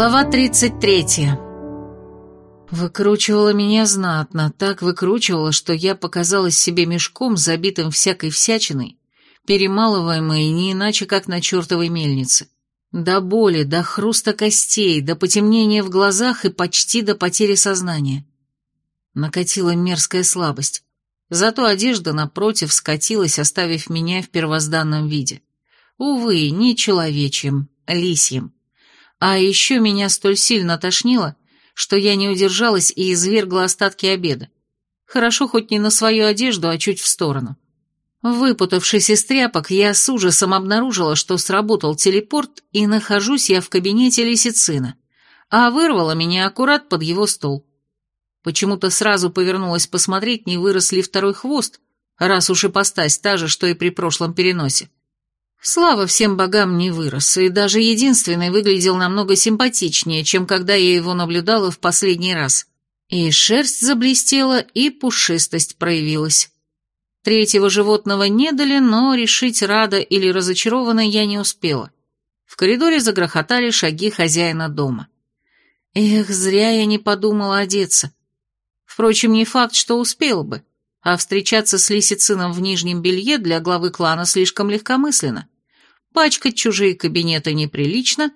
Глава 33. Выкручивала меня знатно, так выкручивала, что я показалась себе мешком, забитым всякой всячиной, перемалываемой не иначе, как на чертовой мельнице. До боли, до хруста костей, до потемнения в глазах и почти до потери сознания. Накатила мерзкая слабость. Зато одежда, напротив, скатилась, оставив меня в первозданном виде. Увы, не человечьим, лисьим. А еще меня столь сильно тошнило, что я не удержалась и извергла остатки обеда. Хорошо хоть не на свою одежду, а чуть в сторону. Выпутавшись из тряпок, я с ужасом обнаружила, что сработал телепорт, и нахожусь я в кабинете Лисицина, а вырвала меня аккурат под его стол. Почему-то сразу повернулась посмотреть, не вырос ли второй хвост, раз уж и постась та же, что и при прошлом переносе. Слава всем богам не вырос, и даже единственный выглядел намного симпатичнее, чем когда я его наблюдала в последний раз. И шерсть заблестела, и пушистость проявилась. Третьего животного не дали, но решить рада или разочарована я не успела. В коридоре загрохотали шаги хозяина дома. Эх, зря я не подумала одеться. Впрочем, не факт, что успел бы а встречаться с лисицином в нижнем белье для главы клана слишком легкомысленно. Пачкать чужие кабинеты неприлично,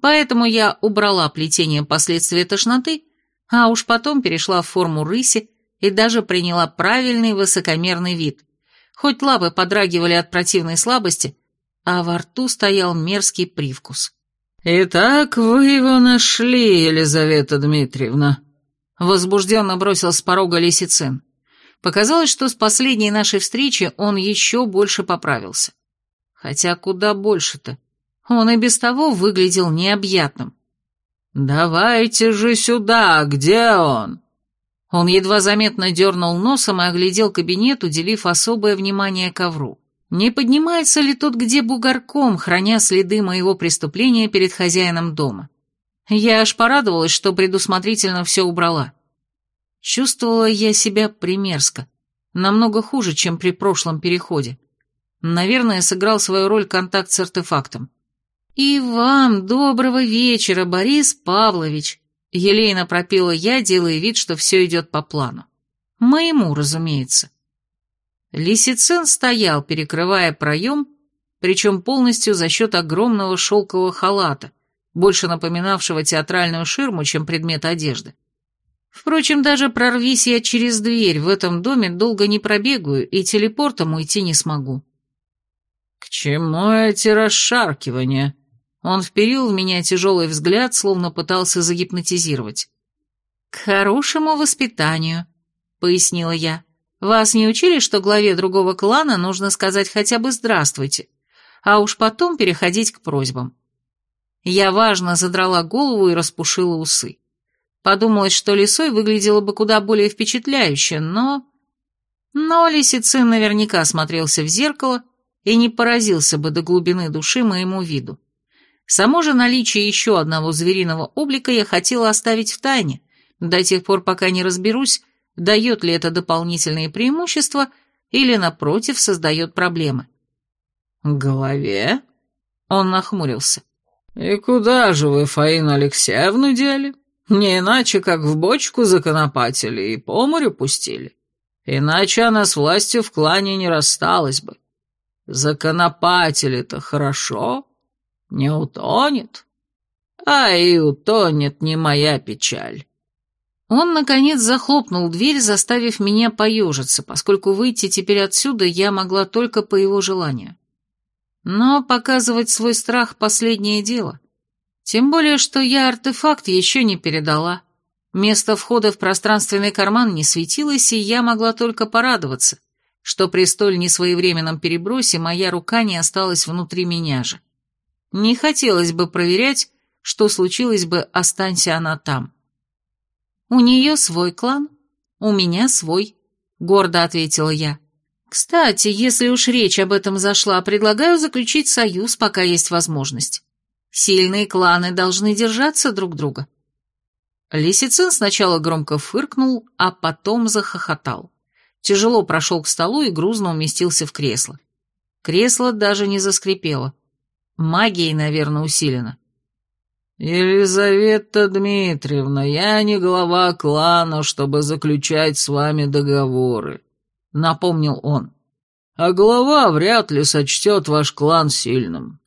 поэтому я убрала плетение последствия тошноты, а уж потом перешла в форму рыси и даже приняла правильный высокомерный вид. Хоть лапы подрагивали от противной слабости, а во рту стоял мерзкий привкус. «Итак, вы его нашли, Елизавета Дмитриевна», — возбужденно бросил с порога лисицин. Показалось, что с последней нашей встречи он еще больше поправился. Хотя куда больше-то? Он и без того выглядел необъятным. «Давайте же сюда, где он?» Он едва заметно дернул носом и оглядел кабинет, уделив особое внимание ковру. Не поднимается ли тот где бугорком, храня следы моего преступления перед хозяином дома? Я аж порадовалась, что предусмотрительно все убрала. Чувствовала я себя примерзко, намного хуже, чем при прошлом переходе. Наверное, сыграл свою роль контакт с артефактом. «И вам доброго вечера, Борис Павлович!» Елейно пропела я, делая вид, что все идет по плану. Моему, разумеется. Лисицин стоял, перекрывая проем, причем полностью за счет огромного шелкового халата, больше напоминавшего театральную ширму, чем предмет одежды. Впрочем, даже прорвись я через дверь, в этом доме долго не пробегаю и телепортом уйти не смогу. «К чему эти расшаркивания?» Он вперил в меня тяжелый взгляд, словно пытался загипнотизировать. «К хорошему воспитанию», — пояснила я. «Вас не учили, что главе другого клана нужно сказать хотя бы «здравствуйте», а уж потом переходить к просьбам?» Я важно задрала голову и распушила усы. Подумалось, что лисой выглядело бы куда более впечатляюще, но... Но лисицин наверняка смотрелся в зеркало и не поразился бы до глубины души моему виду. Само же наличие еще одного звериного облика я хотела оставить в тайне, до тех пор, пока не разберусь, дает ли это дополнительные преимущества или, напротив, создает проблемы. «Голове?» Он нахмурился. «И куда же вы Фаину Алексеевну дели?» Не иначе, как в бочку законопатили и по морю пустили. Иначе она с властью в клане не рассталась бы. Законопатили-то хорошо, не утонет. А и утонет не моя печаль. Он, наконец, захлопнул дверь, заставив меня поежиться, поскольку выйти теперь отсюда я могла только по его желанию. Но показывать свой страх — последнее дело. Тем более, что я артефакт еще не передала. Место входа в пространственный карман не светилось, и я могла только порадоваться, что при столь несвоевременном перебросе моя рука не осталась внутри меня же. Не хотелось бы проверять, что случилось бы, останься она там. «У нее свой клан, у меня свой», — гордо ответила я. «Кстати, если уж речь об этом зашла, предлагаю заключить союз, пока есть возможность». Сильные кланы должны держаться друг друга. Лисицин сначала громко фыркнул, а потом захохотал. Тяжело прошел к столу и грузно уместился в кресло. Кресло даже не заскрипело. Магией, наверное, усилено. «Елизавета Дмитриевна, я не глава клана, чтобы заключать с вами договоры», — напомнил он. «А глава вряд ли сочтет ваш клан сильным.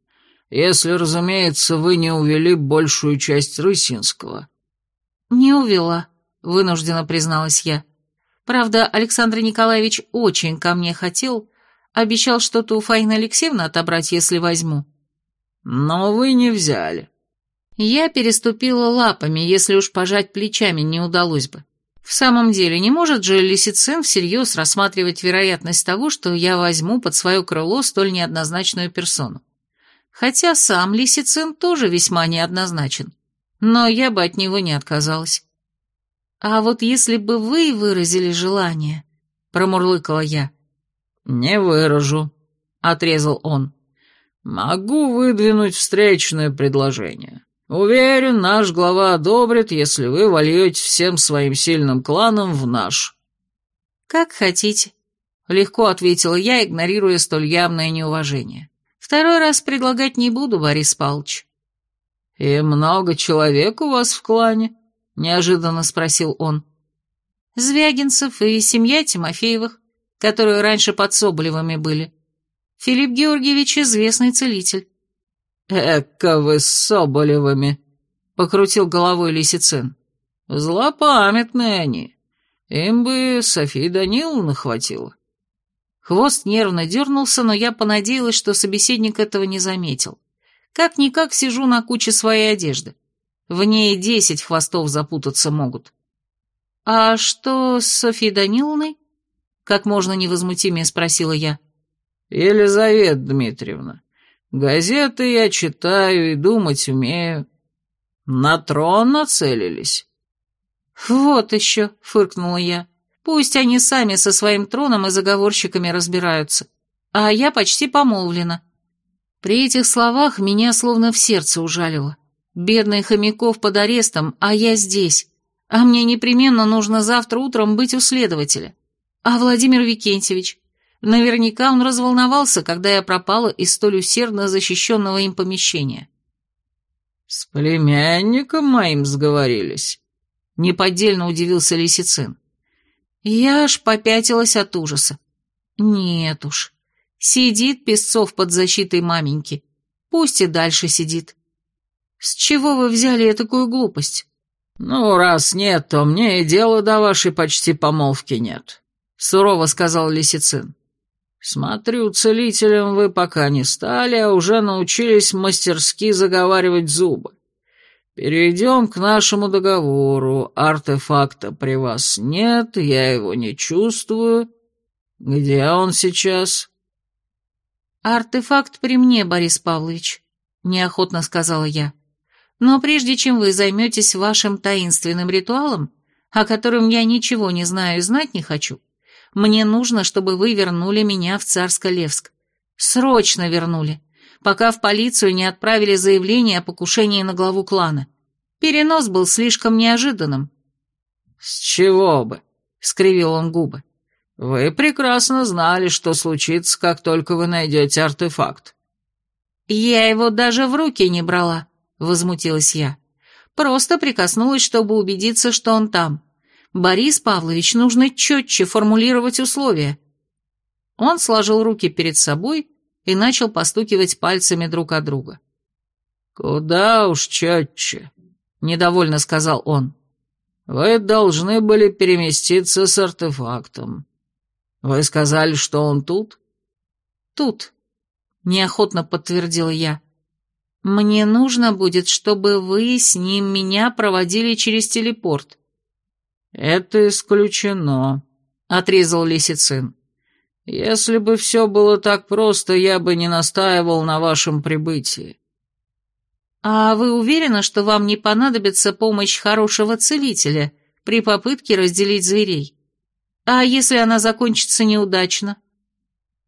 Если, разумеется, вы не увели большую часть Рысинского». «Не увела», — вынужденно призналась я. Правда, Александр Николаевич очень ко мне хотел, обещал что-то у Фаины Алексеевны отобрать, если возьму. Но вы не взяли. Я переступила лапами, если уж пожать плечами не удалось бы. В самом деле, не может же Лисицин всерьез рассматривать вероятность того, что я возьму под свое крыло столь неоднозначную персону. Хотя сам Лисицин тоже весьма неоднозначен, но я бы от него не отказалась. «А вот если бы вы выразили желание», — промурлыкала я. «Не выражу», — отрезал он. «Могу выдвинуть встречное предложение. Уверен, наш глава одобрит, если вы вольете всем своим сильным кланом в наш». «Как хотите», — легко ответила я, игнорируя столь явное неуважение. «Второй раз предлагать не буду, Борис Павлович». «И много человек у вас в клане?» — неожиданно спросил он. «Звягинцев и семья Тимофеевых, которые раньше под Соболевыми были. Филипп Георгиевич — известный целитель». «Эка вы с Соболевыми!» — покрутил головой Лисицин. «Злопамятные они. Им бы Софии Даниловна хватило». Хвост нервно дернулся, но я понадеялась, что собеседник этого не заметил. Как-никак сижу на куче своей одежды. В ней десять хвостов запутаться могут. «А что с Софьей Даниловной?» Как можно невозмутимее спросила я. «Елизавета Дмитриевна, газеты я читаю и думать умею. На трон нацелились». «Вот еще», — фыркнула я. «Пусть они сами со своим троном и заговорщиками разбираются. А я почти помолвлена». При этих словах меня словно в сердце ужалило. Бедный Хомяков под арестом, а я здесь. А мне непременно нужно завтра утром быть у следователя. А Владимир Викентьевич? Наверняка он разволновался, когда я пропала из столь усердно защищенного им помещения. «С племянником моим сговорились», — неподдельно удивился Лисицин. Я аж попятилась от ужаса. Нет уж. Сидит Песцов под защитой маменьки. Пусть и дальше сидит. «С чего вы взяли такую глупость?» «Ну, раз нет, то мне и дела до вашей почти помолвки нет», — сурово сказал Лисицин. «Смотрю, целителем вы пока не стали, а уже научились мастерски заговаривать зубы. Перейдем к нашему договору. Артефакта при вас нет, я его не чувствую. Где он сейчас?» «Артефакт при мне, Борис Павлович», — неохотно сказала я. Но прежде чем вы займетесь вашим таинственным ритуалом, о котором я ничего не знаю и знать не хочу, мне нужно, чтобы вы вернули меня в Царско-Левск. Срочно вернули, пока в полицию не отправили заявление о покушении на главу клана. Перенос был слишком неожиданным». «С чего бы?» — скривил он губы. «Вы прекрасно знали, что случится, как только вы найдете артефакт». «Я его даже в руки не брала», — возмутилась я. «Просто прикоснулась, чтобы убедиться, что он там. Борис Павлович, нужно четче формулировать условия». Он сложил руки перед собой и начал постукивать пальцами друг от друга. «Куда уж четче», — недовольно сказал он. «Вы должны были переместиться с артефактом. Вы сказали, что он тут?» «Тут», — неохотно подтвердила я. Мне нужно будет, чтобы вы с ним меня проводили через телепорт». «Это исключено», — отрезал Лисицин. «Если бы все было так просто, я бы не настаивал на вашем прибытии». «А вы уверены, что вам не понадобится помощь хорошего целителя при попытке разделить зверей? А если она закончится неудачно?»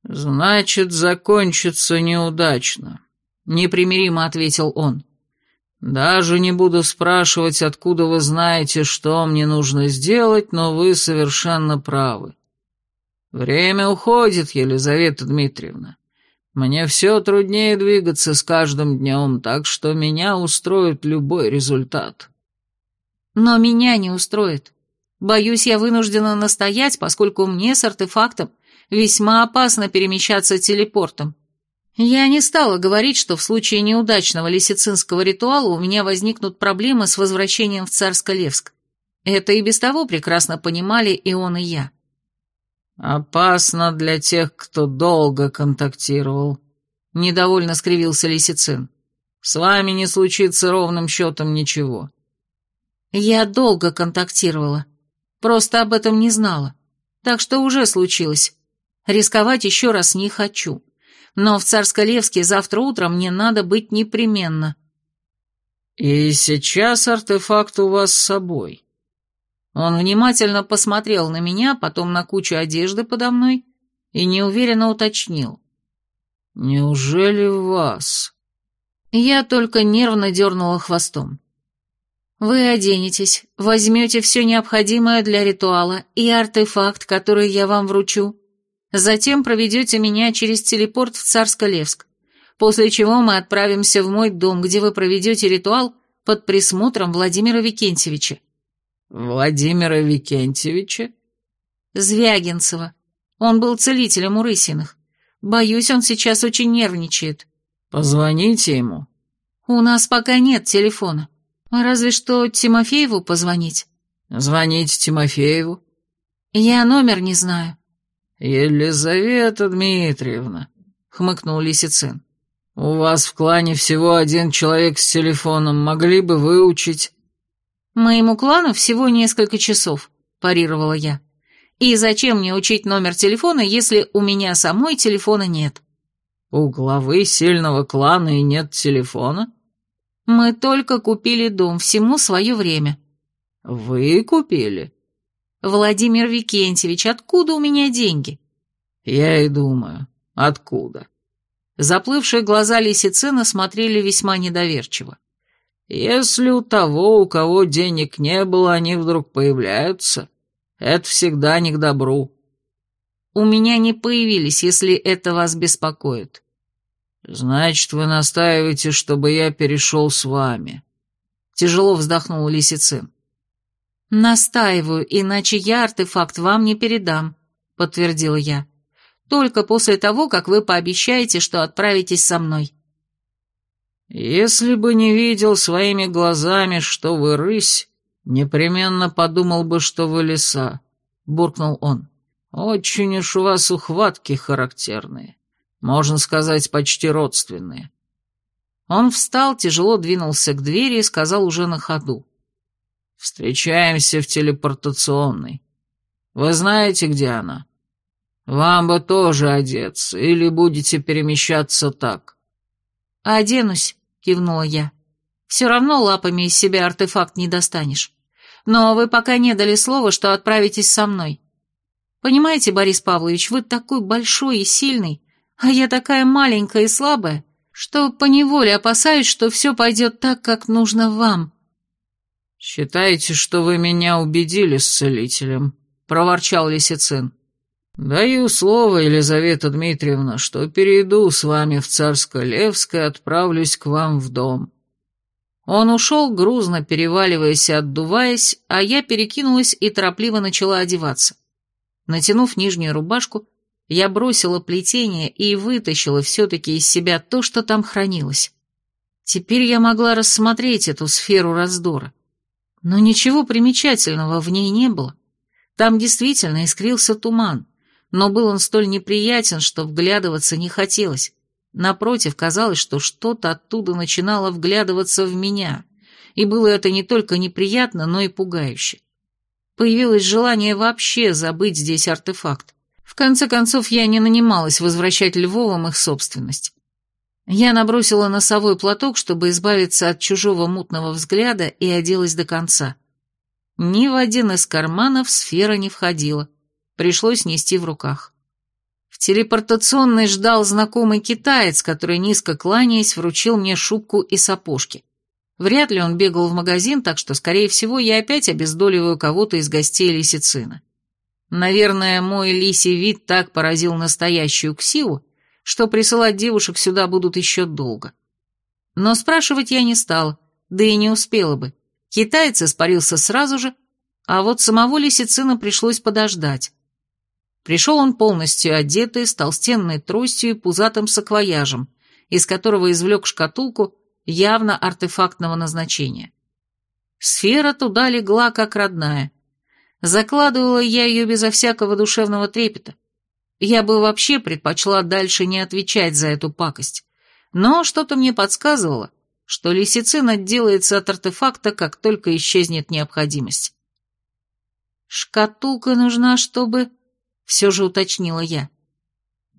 «Значит, закончится неудачно», непримиримо ответил он. «Даже не буду спрашивать, откуда вы знаете, что мне нужно сделать, но вы совершенно правы. Время уходит, Елизавета Дмитриевна. Мне все труднее двигаться с каждым днем, так что меня устроит любой результат. Но меня не устроит. Боюсь, я вынуждена настоять, поскольку мне с артефактом весьма опасно перемещаться телепортом. Я не стала говорить, что в случае неудачного лисицинского ритуала у меня возникнут проблемы с возвращением в Царско-Левск. Это и без того прекрасно понимали и он, и я. «Опасно для тех, кто долго контактировал», — недовольно скривился Лисицин. «С вами не случится ровным счетом ничего». «Я долго контактировала. Просто об этом не знала. Так что уже случилось. Рисковать еще раз не хочу. Но в Царско-Левске завтра утром мне надо быть непременно». «И сейчас артефакт у вас с собой?» Он внимательно посмотрел на меня, потом на кучу одежды подо мной и неуверенно уточнил. «Неужели вас?» Я только нервно дернула хвостом. «Вы оденетесь, возьмете все необходимое для ритуала и артефакт, который я вам вручу. Затем проведете меня через телепорт в Царско-Левск, после чего мы отправимся в мой дом, где вы проведете ритуал под присмотром Владимира Викентьевича. Владимира Викентьевича? Звягинцева. Он был целителем у Рысиных. Боюсь, он сейчас очень нервничает. Позвоните ему. У нас пока нет телефона. Разве что Тимофееву позвонить. Звоните Тимофееву. Я номер не знаю. Елизавета Дмитриевна, хмыкнул Лисицин. У вас в клане всего один человек с телефоном, могли бы выучить. «Моему клану всего несколько часов», – парировала я. «И зачем мне учить номер телефона, если у меня самой телефона нет?» «У главы сильного клана и нет телефона?» «Мы только купили дом, всему свое время». «Вы купили?» «Владимир Викентьевич, откуда у меня деньги?» «Я и думаю, откуда?» Заплывшие глаза Лисицына смотрели весьма недоверчиво. Если у того, у кого денег не было, они вдруг появляются, это всегда не к добру. У меня не появились, если это вас беспокоит. Значит, вы настаиваете, чтобы я перешел с вами. Тяжело вздохнул Лисицин. Настаиваю, иначе я артефакт вам не передам, подтвердила я. Только после того, как вы пообещаете, что отправитесь со мной. Если бы не видел своими глазами, что вы рысь, непременно подумал бы, что вы лиса, — буркнул он. Очень уж у вас ухватки характерные, можно сказать, почти родственные. Он встал, тяжело двинулся к двери и сказал уже на ходу. «Встречаемся в телепортационной. Вы знаете, где она? Вам бы тоже одеться, или будете перемещаться так?» «Оденусь», кивнула я. «Все равно лапами из себя артефакт не достанешь. Но вы пока не дали слова, что отправитесь со мной. Понимаете, Борис Павлович, вы такой большой и сильный, а я такая маленькая и слабая, что поневоле опасаюсь, что все пойдет так, как нужно вам». «Считаете, что вы меня убедили с целителем?» — проворчал Лисицин. «Даю слово, Елизавета Дмитриевна, что перейду с вами в Царско-Левск и отправлюсь к вам в дом». Он ушел, грузно переваливаясь и отдуваясь, а я перекинулась и торопливо начала одеваться. Натянув нижнюю рубашку, я бросила плетение и вытащила все-таки из себя то, что там хранилось. Теперь я могла рассмотреть эту сферу раздора. Но ничего примечательного в ней не было. Там действительно искрился туман, но был он столь неприятен, что вглядываться не хотелось. Напротив, казалось, что что-то оттуда начинало вглядываться в меня, и было это не только неприятно, но и пугающе. Появилось желание вообще забыть здесь артефакт. В конце концов, я не нанималась возвращать Львовым их собственность. Я набросила носовой платок, чтобы избавиться от чужого мутного взгляда, и оделась до конца. Ни в один из карманов сфера не входила пришлось нести в руках. В телепортационной ждал знакомый китаец, который, низко кланяясь, вручил мне шубку и сапожки. Вряд ли он бегал в магазин, так что, скорее всего, я опять обездоливаю кого-то из гостей лисицина. Наверное, мой лисий вид так поразил настоящую ксиву, что присылать девушек сюда будут еще долго. Но спрашивать я не стала, да и не успела бы. Китаец испарился сразу же, а вот самого лисицина пришлось подождать. Пришел он полностью одетый, с толстенной тростью и пузатым саквояжем, из которого извлек шкатулку явно артефактного назначения. Сфера туда легла, как родная. Закладывала я ее безо всякого душевного трепета. Я бы вообще предпочла дальше не отвечать за эту пакость. Но что-то мне подсказывало, что лисицин отделается от артефакта, как только исчезнет необходимость. «Шкатулка нужна, чтобы...» — все же уточнила я.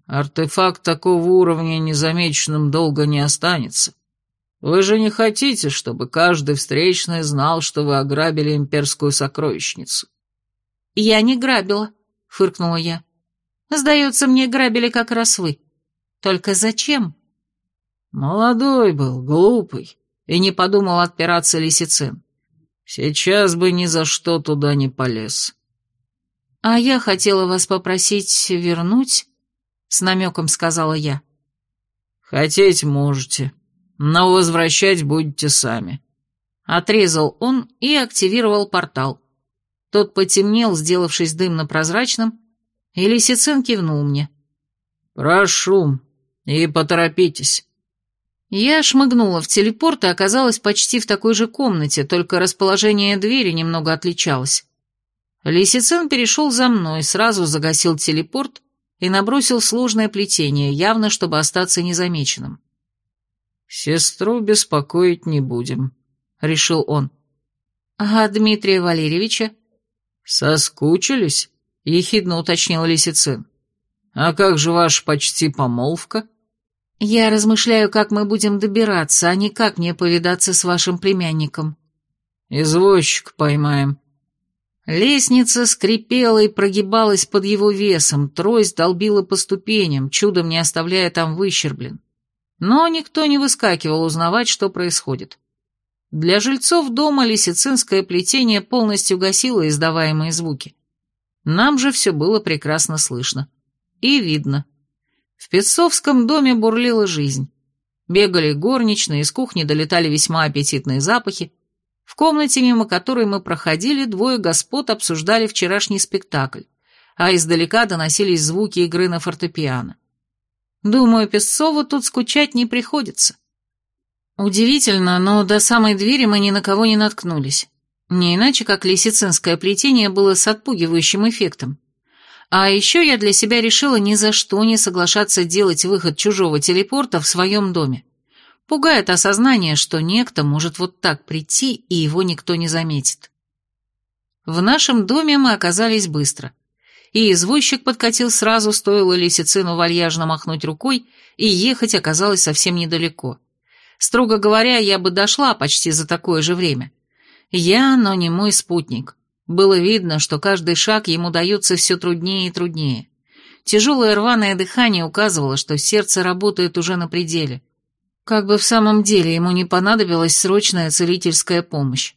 «Артефакт такого уровня незамеченным долго не останется. Вы же не хотите, чтобы каждый встречный знал, что вы ограбили имперскую сокровищницу?» «Я не грабила», — фыркнула я. «Сдается мне, грабили как раз вы. Только зачем?» «Молодой был, глупый, и не подумал отпираться лисицин. Сейчас бы ни за что туда не полез». «А я хотела вас попросить вернуть», — с намеком сказала я. «Хотеть можете, но возвращать будете сами». Отрезал он и активировал портал. Тот потемнел, сделавшись дымно-прозрачным, и Лисицин кивнул мне. «Прошу, и поторопитесь». Я шмыгнула в телепорт и оказалась почти в такой же комнате, только расположение двери немного отличалось. Лисицин перешел за мной, сразу загасил телепорт и набросил сложное плетение, явно чтобы остаться незамеченным. «Сестру беспокоить не будем», — решил он. «А Дмитрия Валерьевича?» «Соскучились?» — ехидно уточнил Лисицин. «А как же ваша почти помолвка?» «Я размышляю, как мы будем добираться, а не как мне повидаться с вашим племянником». «Извозчик поймаем». Лестница скрипела и прогибалась под его весом, трость долбила по ступеням, чудом не оставляя там выщерблен. Но никто не выскакивал узнавать, что происходит. Для жильцов дома лисицинское плетение полностью гасило издаваемые звуки. Нам же все было прекрасно слышно. И видно. В Песцовском доме бурлила жизнь. Бегали горничные, из кухни долетали весьма аппетитные запахи. В комнате, мимо которой мы проходили, двое господ обсуждали вчерашний спектакль, а издалека доносились звуки игры на фортепиано. Думаю, Песцову тут скучать не приходится. Удивительно, но до самой двери мы ни на кого не наткнулись. Не иначе, как лисицинское плетение было с отпугивающим эффектом. А еще я для себя решила ни за что не соглашаться делать выход чужого телепорта в своем доме. Пугает осознание, что некто может вот так прийти, и его никто не заметит. В нашем доме мы оказались быстро. И извозчик подкатил сразу, стоило лисицину вальяжно махнуть рукой, и ехать оказалось совсем недалеко. Строго говоря, я бы дошла почти за такое же время. Я, но не мой спутник. Было видно, что каждый шаг ему дается все труднее и труднее. Тяжелое рваное дыхание указывало, что сердце работает уже на пределе. Как бы в самом деле ему не понадобилась срочная целительская помощь.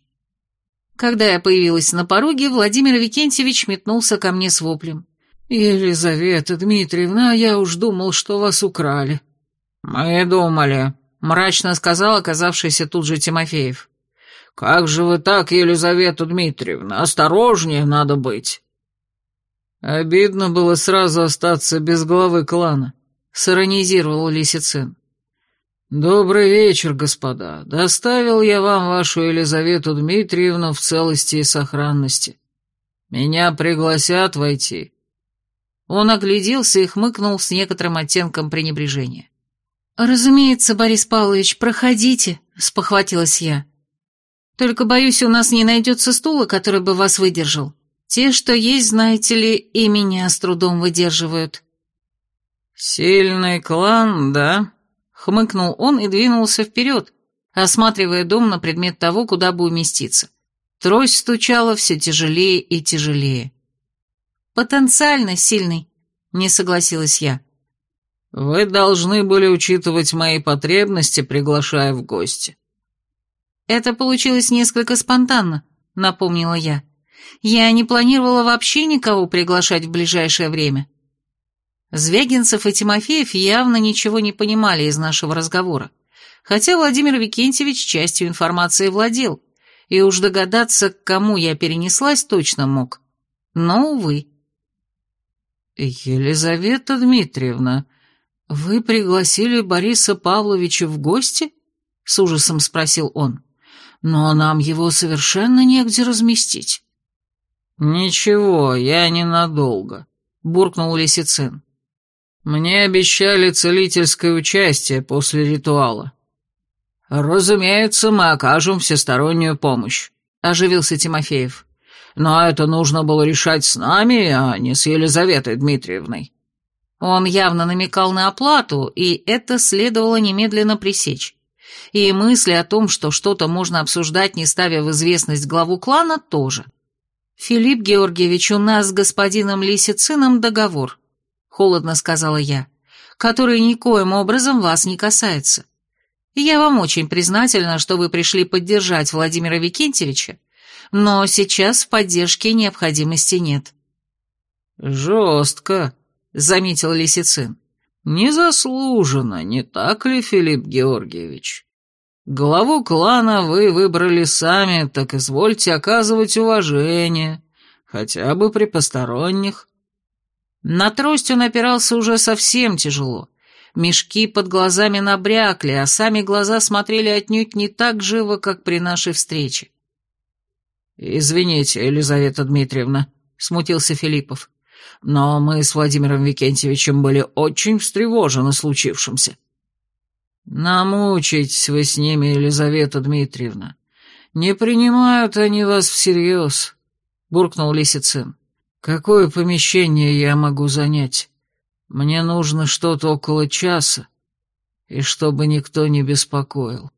Когда я появилась на пороге, Владимир Викентьевич метнулся ко мне с воплем. «Елизавета Дмитриевна, я уж думал, что вас украли». «Мы думали», мрачно сказал оказавшийся тут же Тимофеев. «Как же вы так, Елизавета Дмитриевна? Осторожнее надо быть!» Обидно было сразу остаться без главы клана, сиронизировал Лисицин. «Добрый вечер, господа. Доставил я вам вашу Елизавету Дмитриевну в целости и сохранности. Меня пригласят войти». Он огляделся и хмыкнул с некоторым оттенком пренебрежения. «Разумеется, Борис Павлович, проходите», — спохватилась я. «Только, боюсь, у нас не найдется стула, который бы вас выдержал. Те, что есть, знаете ли, и меня с трудом выдерживают». «Сильный клан, да?» — хмыкнул он и двинулся вперед, осматривая дом на предмет того, куда бы уместиться. Трость стучала все тяжелее и тяжелее. «Потенциально сильный», — не согласилась я. Вы должны были учитывать мои потребности, приглашая в гости. Это получилось несколько спонтанно, напомнила я. Я не планировала вообще никого приглашать в ближайшее время. Звягинцев и Тимофеев явно ничего не понимали из нашего разговора, хотя Владимир Викентьевич частью информации владел, и уж догадаться, к кому я перенеслась, точно мог. Но, увы. «Елизавета Дмитриевна, вы пригласили Бориса Павловича в гости?» — с ужасом спросил он. «Но нам его совершенно негде разместить». «Ничего, я ненадолго», — буркнул Лисицин. «Мне обещали целительское участие после ритуала». «Разумеется, мы окажем всестороннюю помощь», — оживился Тимофеев. «Но это нужно было решать с нами, а не с Елизаветой Дмитриевной». Он явно намекал на оплату, и это следовало немедленно пресечь. И мысли о том, что что-то можно обсуждать, не ставя в известность главу клана, тоже. «Филипп Георгиевич, у нас с господином Лисицином договор», — холодно сказала я, «который никоим образом вас не касается. Я вам очень признательна, что вы пришли поддержать Владимира Викентьевича, но сейчас в поддержке необходимости нет». «Жестко», — заметил Лисицин. «Незаслуженно, не так ли, Филипп Георгиевич? Главу клана вы выбрали сами, так извольте оказывать уважение, хотя бы при посторонних». На трость он опирался уже совсем тяжело. Мешки под глазами набрякли, а сами глаза смотрели отнюдь не так живо, как при нашей встрече. «Извините, Елизавета Дмитриевна», — смутился Филиппов но мы с Владимиром Викентьевичем были очень встревожены случившимся. Намучитесь вы с ними, Елизавета Дмитриевна. Не принимают они вас всерьез, — буркнул Лисицин. Какое помещение я могу занять? Мне нужно что-то около часа, и чтобы никто не беспокоил.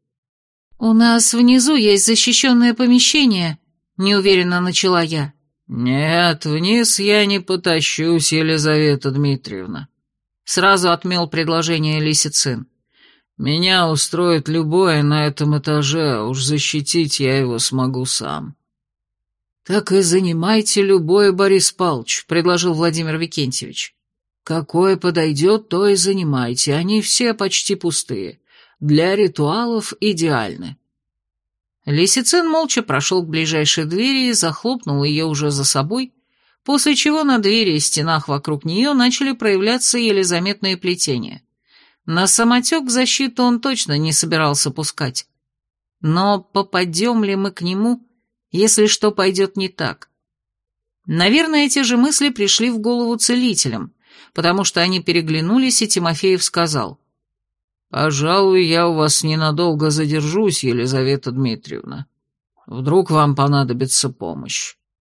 «У нас внизу есть защищенное помещение», — неуверенно начала я. «Нет, вниз я не потащусь, Елизавета Дмитриевна», — сразу отмел предложение Лисицин. «Меня устроит любое на этом этаже, уж защитить я его смогу сам». «Так и занимайте любое, Борис Павлович», — предложил Владимир Викентьевич. «Какое подойдет, то и занимайте, они все почти пустые. Для ритуалов идеальны». Лисицин молча прошел к ближайшей двери и захлопнул ее уже за собой, после чего на двери и стенах вокруг нее начали проявляться еле заметные плетения. На самотек защиту он точно не собирался пускать. Но попадем ли мы к нему, если что пойдет не так? Наверное, эти же мысли пришли в голову целителям, потому что они переглянулись, и Тимофеев сказал. «Пожалуй, я у вас ненадолго задержусь, Елизавета Дмитриевна. Вдруг вам понадобится помощь».